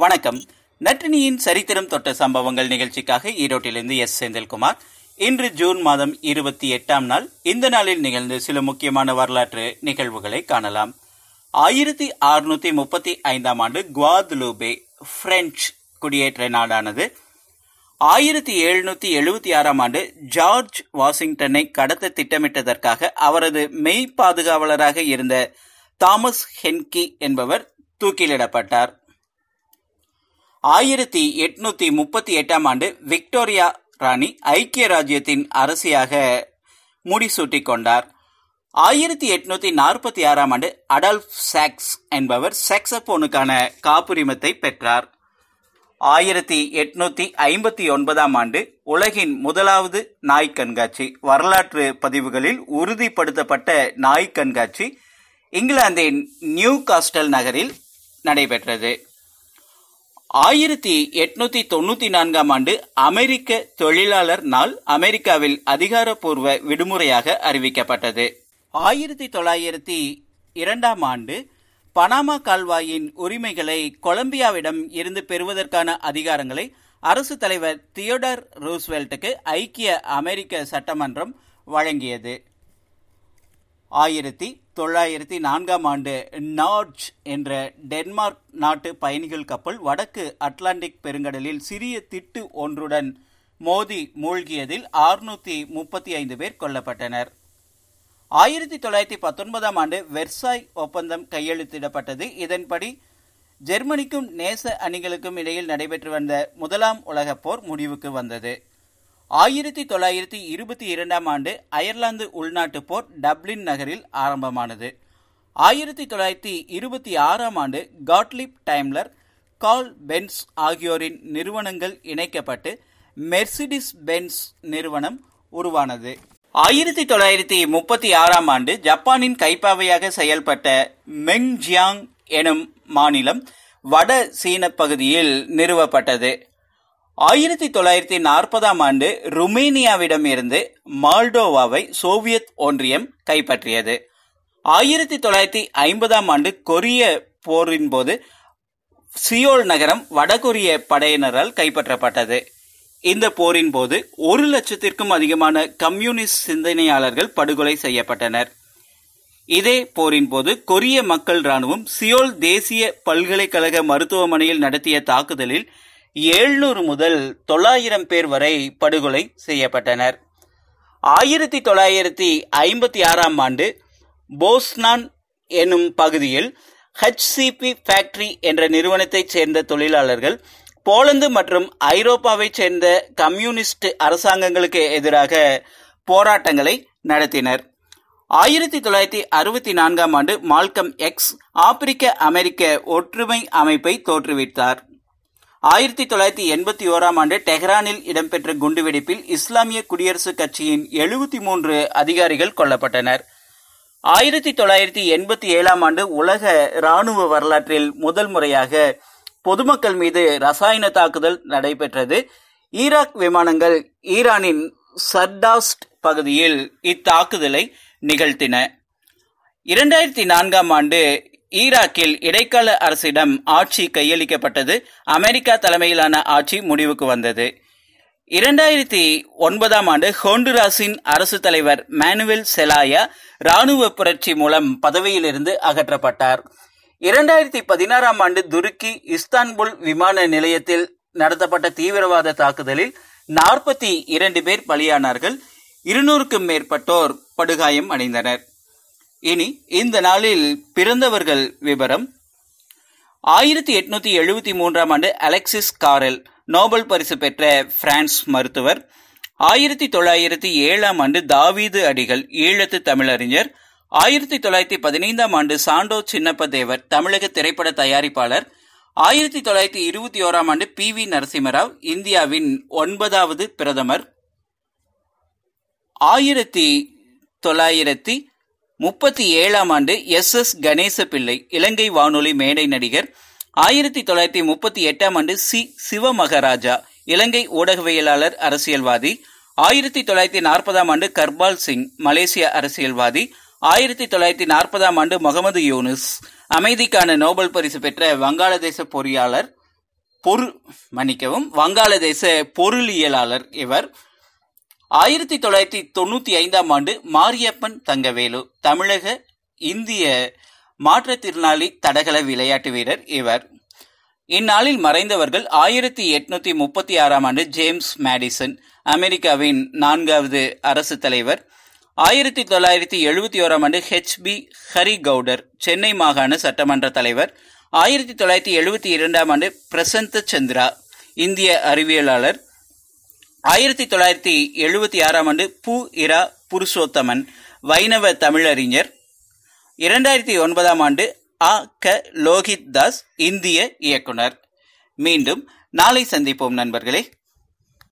வணக்கம். நற்றினியின் சரித்திரம் தொட்ட சம்பவங்கள் நிகழ்ச்சிக்காக ஈரோட்டிலிருந்து எஸ். செந்தில்குமார். இன்று ஜூன் மாதம் இருபத்தி எட்டாம் நாள். இந்த நாளில் நிகழ்ந்து சில முக்கியமான வரலாற்று நிகழ்வுகளை காணலாம். ஆயிரத்தி அறுநூத்தி முப்பத்தி ஐந்தாம் ஆண்டு குவாத்லூபே பிரெஞ்சு குடியேற்ற நாடானது. ஆயிரத்தி எழுநூத்தி எழுபத்தி ஆறாம் ஆண்டு ஜார்ஜ் வாஷிங்டனை கடத்த திட்டமிட்டதற்காக அவரது மெய் பாதுகாவலராக இருந்த தாமஸ் ஹென்கி என்பவர் தூக்கிலிடப்பட்டார். ஆயிரத்தி எட்நூத்தி முப்பத்தி எட்டாம் ஆண்டு விக்டோரியா ராணி ஐக்கிய ராஜ்யத்தின் அரசியாக முடிசூட்டிக் கொண்டார் ஆயிரத்தி எட்நூத்தி நாற்பத்தி ஆறாம் ஆண்டு அடல்ஃப் சாக்ஸ் என்பவர் செக்ஸபோனுக்கான காப்புரிமத்தை பெற்றார். ஆயிரத்தி எட்நூத்தி ஐம்பத்தி ஒன்பதாம் ஆண்டு உலகின் முதலாவது நாய் கண்காட்சி வரலாற்று பதிவுகளில் உறுதிப்படுத்தப்பட்ட நாய் கண்காட்சி இங்கிலாந்தின் நியூ காஸ்டல் நகரில் நடைபெற்றது. ஆயிரத்தி எட்நூத்தி தொண்ணூத்தி நான்காம் ஆண்டு அமெரிக்க தொழிலாளர் நாள் அமெரிக்காவில் அதிகாரப்பூர்வ விடுமுறையாக அறிவிக்கப்பட்டது. ஆயிரத்தி தொள்ளாயிரத்தி இரண்டாம் ஆண்டு பனாமா கால்வாயின் உரிமைகளை கொலம்பியாவிடம் இருந்து பெறுவதற்கான அதிகாரங்களை அரசு தலைவர் தியோடர் ரூஸ்வெல்ட்டுக்கு ஐக்கிய அமெரிக்க சட்டமன்றம் வழங்கியது. ஆயிரத்தி தொள்ளாயிரத்தி நான்காம் ஆண்டு நார்ஜ் என்ற டென்மார்க் நாட்டு பயணிகள் கப்பல் வடக்கு அட்லாண்டிக் பெருங்கடலில் சிறிய திட்டு ஒன்றுடன் மோதி மூழ்கியதில் ஆறுநூத்தி முப்பத்தி ஐந்து பேர் கொல்லப்பட்டனர். ஆயிரத்தி தொள்ளாயிரத்தி பத்தொன்பதாம் ஆண்டு வெர்சாய் ஒப்பந்தம் கையெழுத்திடப்பட்டது. இதன்படி ஜெர்மனிக்கும் நேச அணிகளுக்கும் இடையில் நடைபெற்று வந்த முதலாம் உலகப் போர் முடிவுக்கு வந்தது. ஆயிரத்தி தொள்ளாயிரத்தி இருபத்தி இரண்டாம் ஆண்டு அயர்லாந்து உள்நாட்டுப் போர் டப்ளின் நகரில் ஆரம்பமானது. ஆயிரத்தி தொள்ளாயிரத்தி இருபத்தி ஆறாம் ஆண்டு காட்லிப் டைம்லர் கால் பென்ஸ் ஆகியோரின் நிறுவனங்கள் இணைக்கப்பட்டு மெர்சிடிஸ் பென்ஸ் நிறுவனம் உருவானது. ஆயிரத்தி தொள்ளாயிரத்தி முப்பத்தி ஆறாம் ஆண்டு ஜப்பானின் கைப்பாவையாக செயல்பட்ட மெங்ஜியாங் எனும் மாநிலம் வட சீன பகுதியில் நிறுவப்பட்டது. ஆயிரத்தி தொள்ளாயிரத்தி நாற்பதாம் ஆண்டு ருமேனியாவிடம் இருந்து மால்டோவாவை சோவியத் ஒன்றியம் கைப்பற்றியது. ஆயிரத்தி தொள்ளாயிரத்தி ஐம்பதாம் ஆண்டு கொரிய போரின் போது சியோல் நகரம் வடகொரிய படையினரால் கைப்பற்றப்பட்டது. இந்த போரின் போது ஒரு லட்சத்திற்கும் அதிகமான கம்யூனிஸ்ட் சிந்தனையாளர்கள் படுகொலை செய்யப்பட்டனர். இதே போரின் போது கொரிய மக்கள் ராணுவம் சியோல் தேசிய பல்கலைக்கழக மருத்துவமனையில் நடத்திய தாக்குதலில் எழுநூறு முதல் தொள்ளாயிரம் பேர் வரை படுகொலை செய்யப்பட்டனர். ஆயிரத்தி தொள்ளாயிரத்தி ஐம்பத்தி ஆறாம் ஆண்டு போஸ்னான் எனும் பகுதியில் ஹெச்சிபி ஃபேக்டரி என்ற நிறுவனத்தைச் சேர்ந்த தொழிலாளர்கள் போலந்து மற்றும் ஐரோப்பாவைச் சேர்ந்த கம்யூனிஸ்ட் அரசாங்கங்களுக்கு எதிராக போராட்டங்களை நடத்தினர். ஆயிரத்தி தொள்ளாயிரத்தி அறுபத்தி நான்காம் ஆண்டு மால்கம் எக்ஸ் ஆப்பிரிக்க அமெரிக்க ஒற்றுமை அமைப்பை தோற்றுவித்தார். ஆயிரத்தி தொள்ளாயிரத்தி எண்பத்தி ஓராம் ஆண்டு டெஹ்ரானில் இடம்பெற்ற குண்டுவெடிப்பில் இஸ்லாமிய குடியரசுக் கட்சியின் எழுபத்தி மூன்று அதிகாரிகள் கொல்லப்பட்டனர். ஆயிரத்தி தொள்ளாயிரத்தி எண்பத்தி ஏழாம் ஆண்டு உலக ராணுவ வரலாற்றில் முதல் முறையாக பொதுமக்கள் மீது ரசாயன தாக்குதல் நடைபெற்றது. ஈராக் விமானங்கள் ஈரானின் சர்டாஸ்ட் பகுதியில் இத்தாக்குதலை நிகழ்த்தின. இரண்டாயிரத்தி நான்காம் ஆண்டு ஈராக்கில் இடைக்கால அரசிடம் ஆட்சி கையளிக்கப்பட்டது. அமெரிக்கா தலைமையிலான ஆட்சி முடிவுக்கு வந்தது. இரண்டாயிரத்தி ஒன்பதாம் ஆண்டு ஹோண்டுராஸின் அரசு தலைவர் மேனுவல் செலாயா ராணுவ புரட்சி மூலம் பதவியிலிருந்து அகற்றப்பட்டார். இரண்டாயிரத்தி பதினாறாம் ஆண்டு துருக்கி இஸ்தான்புல் விமான நிலையத்தில் நடத்தப்பட்ட தீவிரவாத தாக்குதலில் நாற்பத்தி இரண்டு பேர் பலியானார்கள் இருநூறுக்கும் மேற்பட்டோர் படுகாயம் அடைந்தனர். இனி இந்த நாளில் பிறந்தவர்கள் விவரம். ஆயிரத்தி எட்நூத்தி எழுபத்தி மூன்றாம் ஆண்டு அலெக்சிஸ் காரெல் நோபல் பரிசு பெற்ற பிரான்ஸ் மருத்துவர். ஆயிரத்தி தொள்ளாயிரத்தி ஏழாம் ஆண்டு தாவீது அடிகள் ஈழத்து தமிழறிஞர். ஆயிரத்தி தொள்ளாயிரத்தி பதினைந்தாம் ஆண்டு சாண்டோ சின்னப்ப தேவர் தமிழக திரைப்பட தயாரிப்பாளர். ஆயிரத்தி தொள்ளாயிரத்தி இருபத்தி ஓராம் ஆண்டு பி வி நரசிம்மராவ் இந்தியாவின் ஒன்பதாவது பிரதமர். ஆயிரத்தி தொள்ளாயிரத்தி முப்பத்தி ஏழாம் ஆண்டு எஸ் எஸ் கணேச பிள்ளை இலங்கை வானொலி மேடை நடிகர். ஆயிரத்தி தொள்ளாயிரத்தி முப்பத்தி எட்டாம் ஆண்டு சி. சிவமகராஜா இலங்கை ஊடகவியலாளர் அரசியல்வாதி. ஆயிரத்தி தொள்ளாயிரத்தி நாற்பதாம் ஆண்டு கர்பால் சிங் மலேசிய அரசியல்வாதி. ஆயிரத்தி தொள்ளாயிரத்தி நாற்பதாம் ஆண்டு முகமது யூனுஸ் அமைதிக்கான நோபல் பரிசு பெற்ற வங்காளதேச பொறியாளர் பொரு மன்னிக்கவும் வங்காளதேச பொருளியலாளர் இவர். ஆயிரத்தி தொள்ளாயிரத்தி தொண்ணூத்தி ஐந்தாம் ஆண்டு மாரியப்பன் தங்கவேலு தமிழக இந்திய மாற்றுத்திறனாளி தடகள விளையாட்டு வீரர் இவர். இந்நாளில் மறைந்தவர்கள் ஆயிரத்தி எட்நூத்தி முப்பத்தி ஆறாம் ஆண்டு ஜேம்ஸ் மேடிசன் அமெரிக்காவின் நான்காவது அரசு தலைவர். ஆயிரத்தி தொள்ளாயிரத்தி எழுபத்தி ஓராம் ஆண்டு ஹெச். பி. ஹரி கவுடர் சென்னை மாகாண சட்டமன்ற தலைவர். ஆயிரத்தி தொள்ளாயிரத்தி எழுபத்தி இரண்டாம் ஆண்டு பிரசந்த சந்திரா இந்திய அறிவியலாளர். ஆயிரத்தி தொள்ளாயிரத்தி எழுபத்தி ஆறாம் ஆண்டு பு இரா புருஷோத்தமன் வைணவ தமிழறிஞர். இரண்டாயிரத்தி ஒன்பதாம் ஆண்டு ஆ க. லோகித் தாஸ் இந்திய இயக்குனர். மீண்டும் நாளை சந்திப்போம் நண்பர்களே.